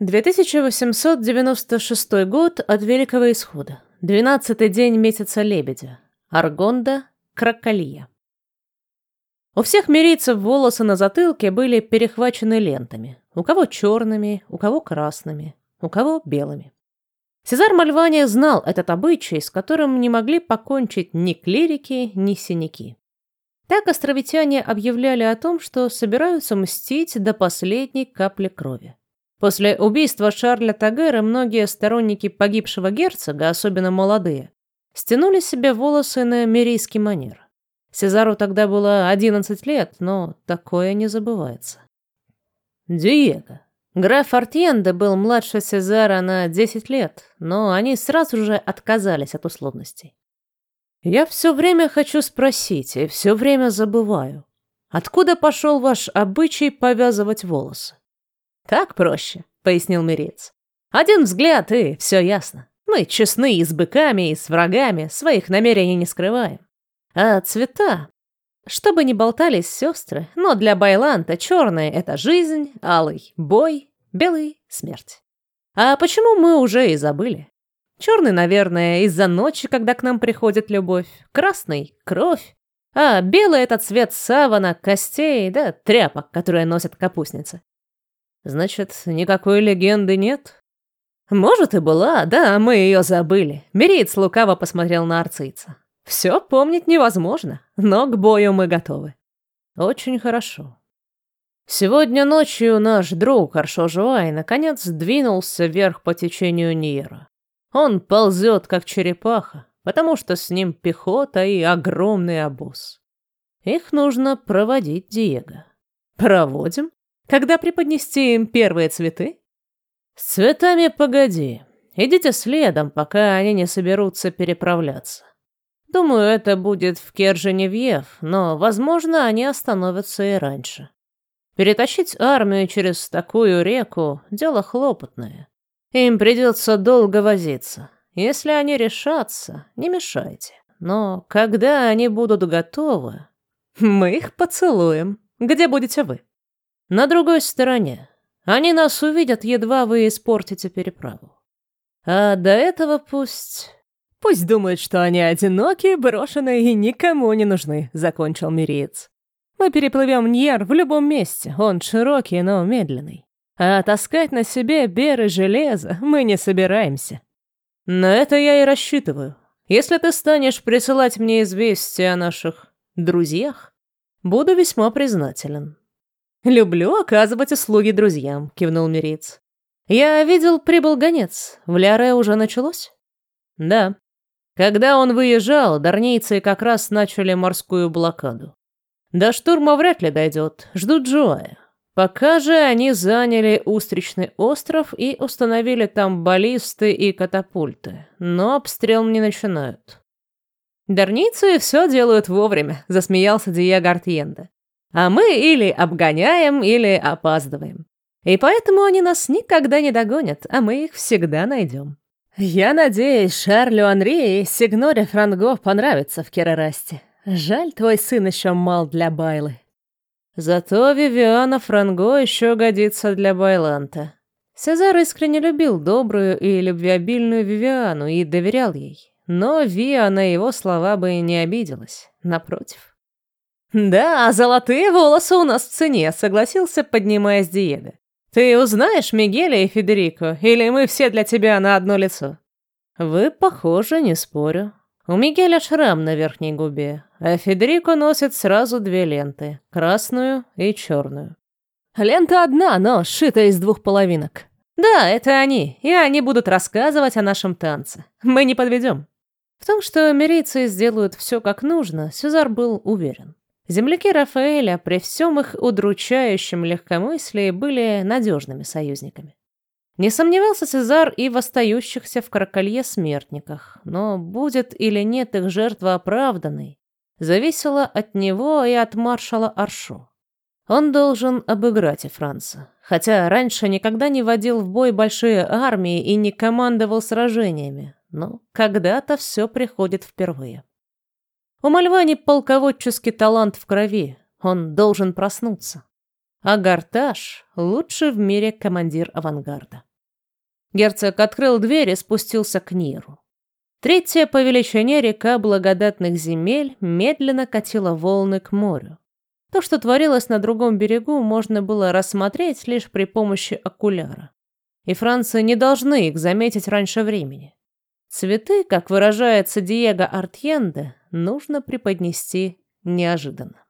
2896 год от Великого Исхода. Двенадцатый день месяца Лебедя. Аргонда, Кракалия. У всех мирийцев волосы на затылке были перехвачены лентами. У кого черными, у кого красными, у кого белыми. Сезар Мальвания знал этот обычай, с которым не могли покончить ни клирики, ни синяки. Так островитяне объявляли о том, что собираются мстить до последней капли крови. После убийства Шарля Тагера многие сторонники погибшего герцога, особенно молодые, стянули себе волосы на мирийский манер. Сезару тогда было 11 лет, но такое не забывается. Диего. Граф Артьенде был младше Сезара на 10 лет, но они сразу же отказались от условностей. Я все время хочу спросить и все время забываю. Откуда пошел ваш обычай повязывать волосы? Так проще, пояснил Мирец. Один взгляд и все ясно. Мы честны и с быками, и с врагами, своих намерений не скрываем. А цвета? Чтобы не болтались сестры, но для Байланта черный — это жизнь, алый — бой, белый — смерть. А почему мы уже и забыли? Черный, наверное, из-за ночи, когда к нам приходит любовь. Красный — кровь. А белый — это цвет савана, костей, да тряпок, которые носят капустницы. Значит, никакой легенды нет? Может, и была, да, мы ее забыли. Бериц лукаво посмотрел на арцийца. Все помнить невозможно, но к бою мы готовы. Очень хорошо. Сегодня ночью наш друг Аршо Жуай наконец двинулся вверх по течению Ниера. Он ползет, как черепаха, потому что с ним пехота и огромный обоз. Их нужно проводить, Диего. Проводим? Когда преподнести им первые цветы? С цветами погоди. Идите следом, пока они не соберутся переправляться. Думаю, это будет в Керженевьев, но, возможно, они остановятся и раньше. Перетащить армию через такую реку – дело хлопотное. Им придется долго возиться. Если они решатся, не мешайте. Но когда они будут готовы, мы их поцелуем. Где будете вы? На другой стороне. Они нас увидят, едва вы испортите переправу. А до этого пусть Пусть думают, что они одинокие, брошенные и никому не нужны», — закончил Мириец. «Мы переплывем Ньер в любом месте, он широкий, но медленный. А таскать на себе беры железа мы не собираемся. На это я и рассчитываю. Если ты станешь присылать мне известия о наших друзьях, буду весьма признателен». «Люблю оказывать услуги друзьям», — кивнул Мириц. «Я видел, прибыл гонец. В Ляре уже началось?» «Да. Когда он выезжал, дарнийцы как раз начали морскую блокаду. До штурма вряд ли дойдет, ждут Джоя. Пока же они заняли Устричный остров и установили там баллисты и катапульты, но обстрел не начинают. «Дарнийцы все делают вовремя», — засмеялся Диего Артьенда. «А мы или обгоняем, или опаздываем. И поэтому они нас никогда не догонят, а мы их всегда найдем». «Я надеюсь, Шарлю Анри и Сигноре Франго понравится в Керарасте. Жаль, твой сын еще мал для Байлы». Зато Вивиана Франго еще годится для Байланта. Сезар искренне любил добрую и любвеобильную Вивиану и доверял ей. Но Виа на его слова бы и не обиделась. Напротив. «Да, золотые волосы у нас в цене», — согласился, поднимаясь Диего. Ты узнаешь Мигеля и Федерико, или мы все для тебя на одно лицо? Вы похожи, не спорю. У Мигеля шрам на верхней губе, а Федерико носит сразу две ленты, красную и черную. Лента одна, но сшита из двух половинок. Да, это они, и они будут рассказывать о нашем танце. Мы не подведем. В том, что мирийцы сделают все как нужно, Сюзар был уверен. Земляки Рафаэля при всем их удручающем легкомыслии были надежными союзниками. Не сомневался Цезар и в остающихся в Каракалье смертниках, но будет или нет их жертва оправданной, зависело от него и от маршала Аршо. Он должен обыграть и Франца, хотя раньше никогда не водил в бой большие армии и не командовал сражениями, но когда-то все приходит впервые. У Мальвани полководческий талант в крови, он должен проснуться. А Гарташ — лучший в мире командир авангарда. Герцог открыл дверь и спустился к Ниру. Третья по величине река благодатных земель медленно катила волны к морю. То, что творилось на другом берегу, можно было рассмотреть лишь при помощи окуляра. И францы не должны их заметить раньше времени. Цветы, как выражается Диего Артьенде, нужно преподнести неожиданно.